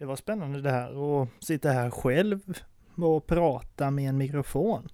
Det var spännande det här att sitta här själv och prata med en mikrofon.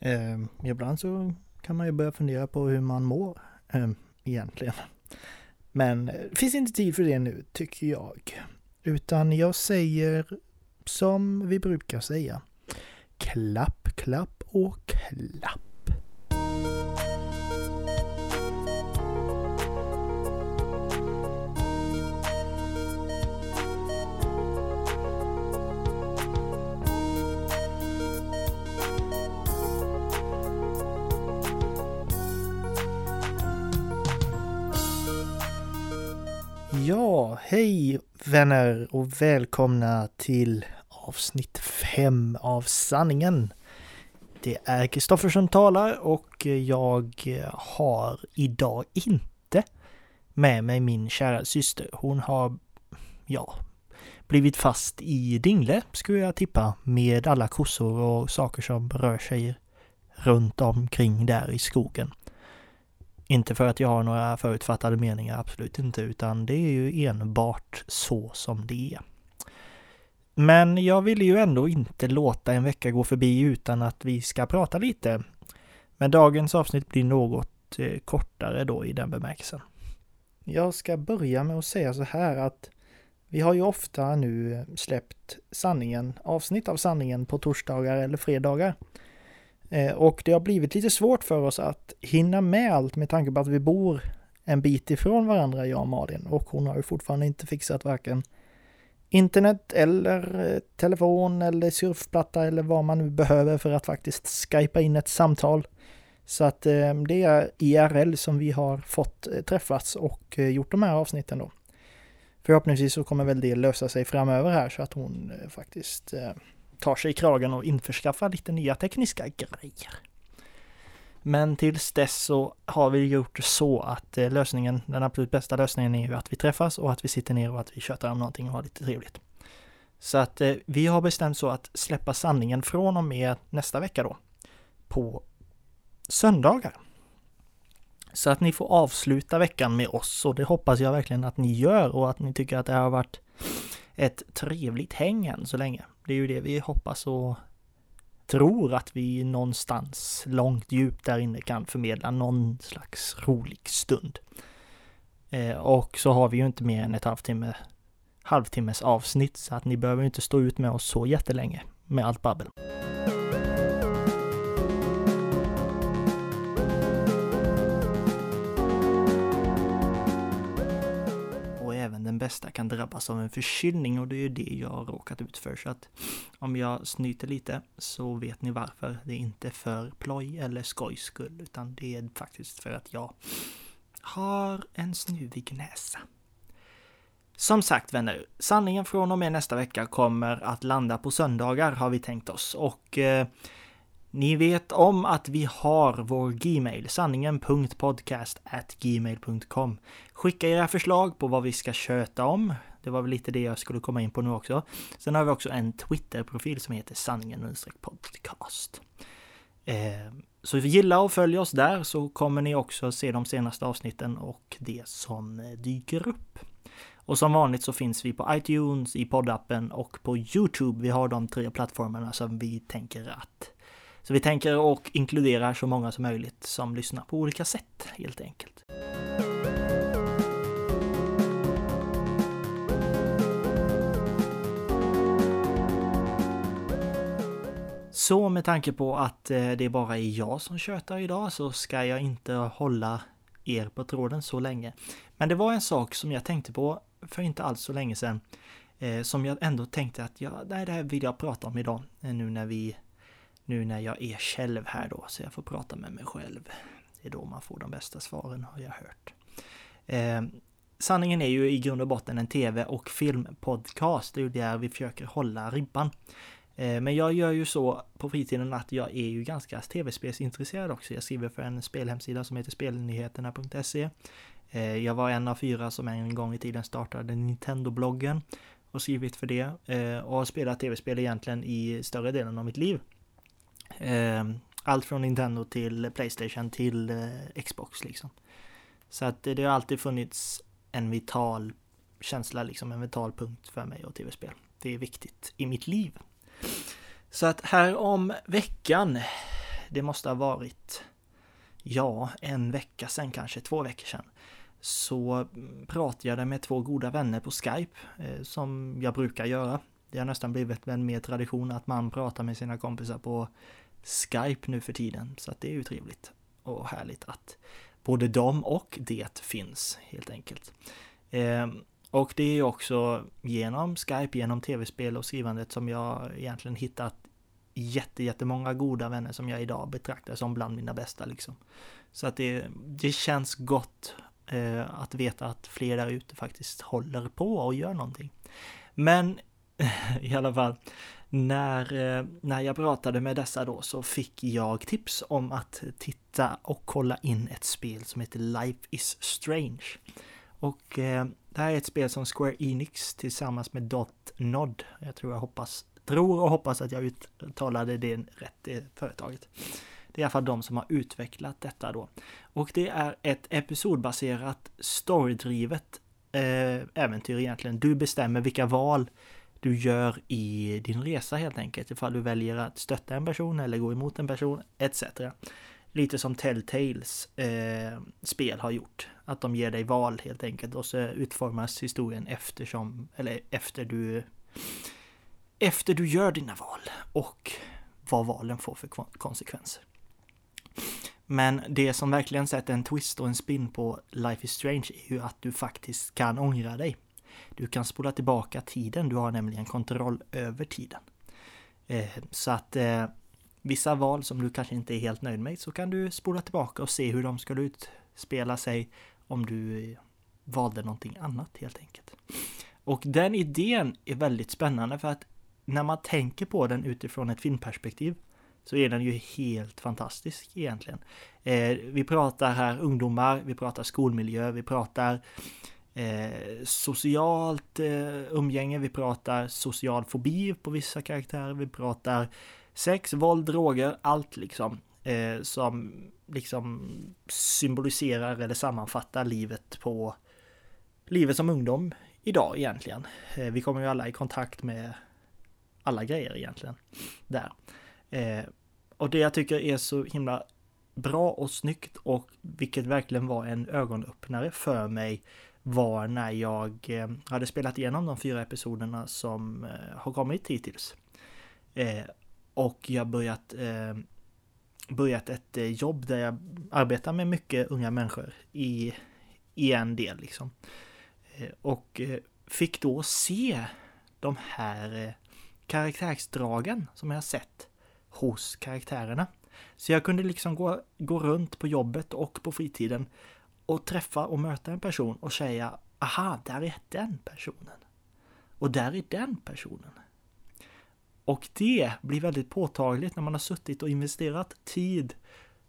Eh, ibland så kan man ju börja fundera på hur man mår eh, egentligen. Men det finns inte tid för det nu, tycker jag. Utan jag säger som vi brukar säga. Klapp, klapp och klapp. Hej vänner och välkomna till avsnitt 5 av Sanningen. Det är Kristoffer som talar och jag har idag inte med mig min kära syster. Hon har, ja, blivit fast i Dingle skulle jag tippa med alla kossor och saker som rör sig runt omkring där i skogen. Inte för att jag har några förutfattade meningar, absolut inte, utan det är ju enbart så som det är. Men jag ville ju ändå inte låta en vecka gå förbi utan att vi ska prata lite. Men dagens avsnitt blir något eh, kortare då i den bemärkelsen. Jag ska börja med att säga så här att vi har ju ofta nu släppt sanningen, avsnitt av sanningen på torsdagar eller fredagar. Eh, och det har blivit lite svårt för oss att hinna med allt med tanke på att vi bor en bit ifrån varandra, jag och Malin. Och hon har ju fortfarande inte fixat varken internet eller eh, telefon eller surfplatta eller vad man nu behöver för att faktiskt skypa in ett samtal. Så att eh, det är IRL som vi har fått träffats och gjort de här avsnitten då. Förhoppningsvis så kommer väl det lösa sig framöver här så att hon faktiskt tar sig i kragen och införskaffar lite nya tekniska grejer. Men tills dess så har vi gjort så att eh, lösningen, den absolut bästa lösningen är ju att vi träffas och att vi sitter ner och att vi tjötar om någonting och har lite trevligt. Så att eh, vi har bestämt så att släppa sanningen från och med nästa vecka då. På söndagar. Så att ni får avsluta veckan med oss och det hoppas jag verkligen att ni gör och att ni tycker att det har varit ett trevligt häng än så länge. Det är ju det vi hoppas och tror att vi någonstans långt djupt där inne kan förmedla någon slags rolig stund. Eh, och så har vi ju inte mer än ett halvtimme, halvtimmes avsnitt så att ni behöver inte stå ut med oss så jättelänge med allt babbel. Den bästa kan drabbas av en förkylning och det är ju det jag har råkat ut för. Så att om jag snyter lite så vet ni varför. Det är inte för ploj eller skojs skull utan det är faktiskt för att jag har en snuvig näsa. Som sagt vänner, sanningen från och med nästa vecka kommer att landa på söndagar har vi tänkt oss och eh, ni vet om att vi har vår Gmail, sanningen.podcast@gmail.com. Skicka era förslag på vad vi ska köta om. Det var väl lite det jag skulle komma in på nu också. Sen har vi också en Twitter-profil som heter sanningen podcast. Eh, så gilla och följ oss där så kommer ni också se de senaste avsnitten och det som eh, dyker upp. Och som vanligt så finns vi på iTunes, i poddappen och på Youtube. Vi har de tre plattformarna som vi tänker att så vi tänker och inkludera så många som möjligt som lyssnar på olika sätt helt enkelt. Så med tanke på att eh, det bara är jag som tjötar idag så ska jag inte hålla er på tråden så länge. Men det var en sak som jag tänkte på för inte alls så länge sedan. Eh, som jag ändå tänkte att ja, det här vill jag prata om idag. Eh, nu när vi nu när jag är själv här då, så jag får prata med mig själv. Det är då man får de bästa svaren har jag hört. Eh, sanningen är ju i grund och botten en tv och filmpodcast. Det är ju där vi försöker hålla ribban. Eh, men jag gör ju så på fritiden att jag är ju ganska tv-spelsintresserad också. Jag skriver för en spelhemsida som heter spelnyheterna.se. Eh, jag var en av fyra som en gång i tiden startade Nintendo-bloggen och skrivit för det eh, och har spelat tv-spel egentligen i större delen av mitt liv. Ehm, allt från Nintendo till Playstation till eh, Xbox liksom. Så att det har alltid funnits en vital känsla, liksom en vital punkt för mig och tv-spel. Det är viktigt i mitt liv. Så att här om veckan, det måste ha varit, ja, en vecka sedan kanske, två veckor sedan, så pratade jag med två goda vänner på Skype, eh, som jag brukar göra. Det har nästan blivit en mer tradition att man pratar med sina kompisar på Skype nu för tiden, så att det är ju trevligt och härligt att både de och det finns helt enkelt. Eh, och det är också genom Skype, genom tv-spel och skrivandet som jag egentligen hittat jätte, jättemånga goda vänner som jag idag betraktar som bland mina bästa liksom. Så att det, det känns gott eh, att veta att fler där ute faktiskt håller på och gör någonting. Men i alla fall, när, eh, när jag pratade med dessa då så fick jag tips om att titta och kolla in ett spel som heter Life is Strange. Och eh, det här är ett spel som Square Enix tillsammans med Dot Nod, jag tror jag hoppas, tror och hoppas att jag uttalade det rätt, det företaget. Det är i alla fall de som har utvecklat detta då. Och det är ett episodbaserat storydrivet eh, äventyr egentligen. Du bestämmer vilka val du gör i din resa helt enkelt. Ifall du väljer att stötta en person eller gå emot en person etc. Lite som Telltales eh, spel har gjort. Att de ger dig val helt enkelt och så utformas historien eftersom, eller efter du efter du gör dina val och vad valen får för konsekvenser. Men det som verkligen sätter en twist och en spin på Life is Strange är ju att du faktiskt kan ångra dig. Du kan spola tillbaka tiden, du har nämligen kontroll över tiden. Eh, så att eh, vissa val som du kanske inte är helt nöjd med så kan du spola tillbaka och se hur de skulle utspela sig om du eh, valde någonting annat helt enkelt. Och den idén är väldigt spännande för att när man tänker på den utifrån ett filmperspektiv så är den ju helt fantastisk egentligen. Eh, vi pratar här ungdomar, vi pratar skolmiljö, vi pratar eh, socialt eh, umgänge, vi pratar social fobi på vissa karaktärer, vi pratar sex, våld, droger, allt liksom. Eh, som liksom symboliserar eller sammanfattar livet på livet som ungdom idag egentligen. Eh, vi kommer ju alla i kontakt med alla grejer egentligen där. Eh, och det jag tycker är så himla bra och snyggt och vilket verkligen var en ögonöppnare för mig var när jag eh, hade spelat igenom de fyra episoderna som eh, har kommit hittills. Eh, och jag börjat börjat ett jobb där jag arbetar med mycket unga människor i, i en del liksom. Och fick då se de här karaktärsdragen som jag sett hos karaktärerna. Så jag kunde liksom gå, gå runt på jobbet och på fritiden och träffa och möta en person och säga aha, där är den personen. Och där är den personen. Och det blir väldigt påtagligt när man har suttit och investerat tid,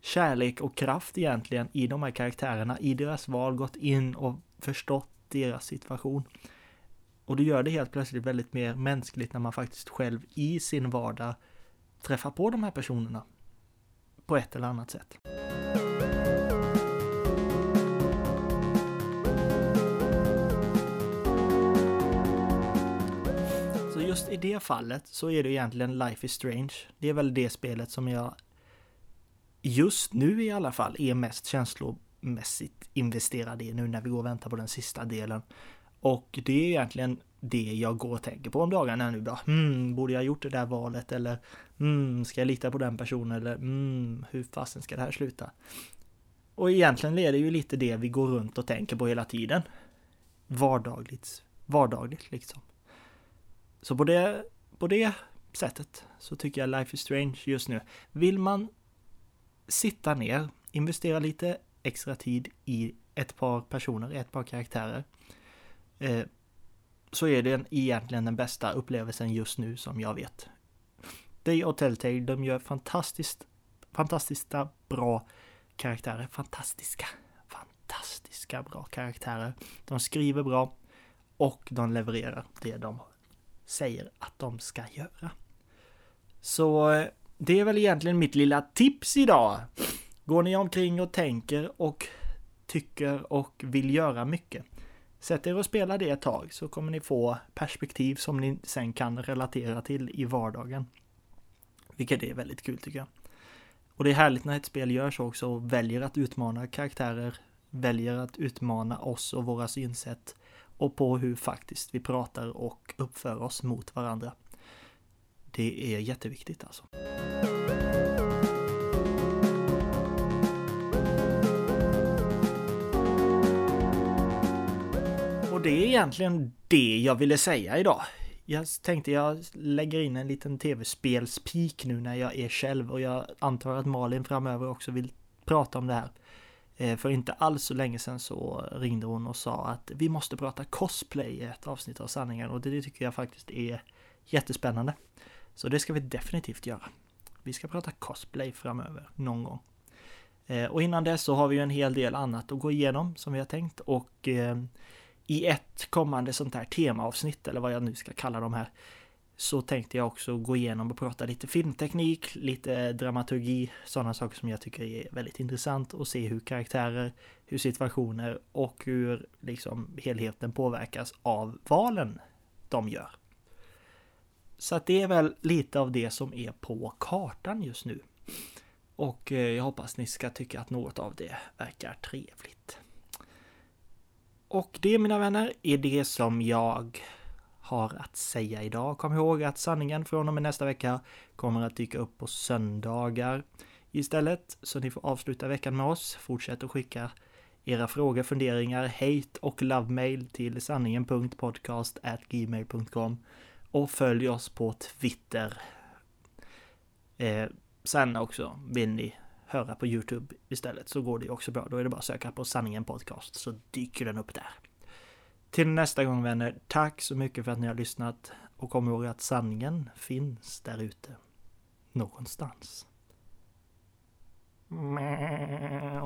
kärlek och kraft egentligen i de här karaktärerna, i deras val, gått in och förstått deras situation. Och det gör det helt plötsligt väldigt mer mänskligt när man faktiskt själv i sin vardag träffar på de här personerna på ett eller annat sätt. Just i det fallet så är det egentligen Life is Strange. Det är väl det spelet som jag just nu i alla fall är mest känslomässigt investerad i nu när vi går och väntar på den sista delen. Och det är egentligen det jag går och tänker på om dagarna nu då. Hmm, borde jag gjort det där valet eller hmm, ska jag lita på den personen eller hmm, hur fasen ska det här sluta? Och egentligen är det ju lite det vi går runt och tänker på hela tiden. Vardagligt, vardagligt liksom. Så på det, på det sättet så tycker jag Life is Strange just nu. Vill man sitta ner, investera lite extra tid i ett par personer, ett par karaktärer eh, så är det egentligen den bästa upplevelsen just nu som jag vet. Day och Telltale, de gör fantastiskt, fantastiska bra karaktärer. Fantastiska, fantastiska bra karaktärer. De skriver bra och de levererar det de säger att de ska göra. Så eh, det är väl egentligen mitt lilla tips idag. Går ni omkring och tänker och tycker och vill göra mycket Sätt er och spela det ett tag så kommer ni få perspektiv som ni sen kan relatera till i vardagen. Vilket är väldigt kul tycker jag. Och det är härligt när ett spel görs också och väljer att utmana karaktärer, väljer att utmana oss och våra synsätt och på hur faktiskt vi pratar och uppför oss mot varandra. Det är jätteviktigt alltså. Och det är egentligen det jag ville säga idag. Jag tänkte jag lägger in en liten tv-spelspik nu när jag är själv och jag antar att Malin framöver också vill prata om det här. Eh, för inte alls så länge sedan så ringde hon och sa att vi måste prata cosplay i ett avsnitt av sanningen och det tycker jag faktiskt är jättespännande. Så det ska vi definitivt göra. Vi ska prata cosplay framöver någon gång. Eh, och innan dess så har vi ju en hel del annat att gå igenom som vi har tänkt och eh, i ett kommande sånt här temaavsnitt eller vad jag nu ska kalla de här så tänkte jag också gå igenom och prata lite filmteknik, lite dramaturgi, sådana saker som jag tycker är väldigt intressant och se hur karaktärer, hur situationer och hur liksom helheten påverkas av valen de gör. Så att det är väl lite av det som är på kartan just nu. Och eh, jag hoppas ni ska tycka att något av det verkar trevligt. Och det mina vänner är det som jag har att säga idag. Kom ihåg att sanningen från och med nästa vecka kommer att dyka upp på söndagar istället. Så ni får avsluta veckan med oss. Fortsätt att skicka era frågor, funderingar, hate och lovemail till sanningen.podcast.gmail.com och följ oss på Twitter. Eh, sen också vill ni höra på Youtube istället så går det också bra. Då är det bara att söka på sanningen podcast så dyker den upp där. Till nästa gång vänner, tack så mycket för att ni har lyssnat och kom ihåg att sanningen finns där ute. Någonstans. Mäh,